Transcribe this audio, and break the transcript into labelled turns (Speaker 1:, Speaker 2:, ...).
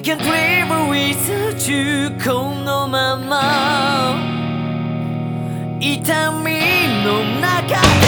Speaker 1: I can't live without you このまま痛みの中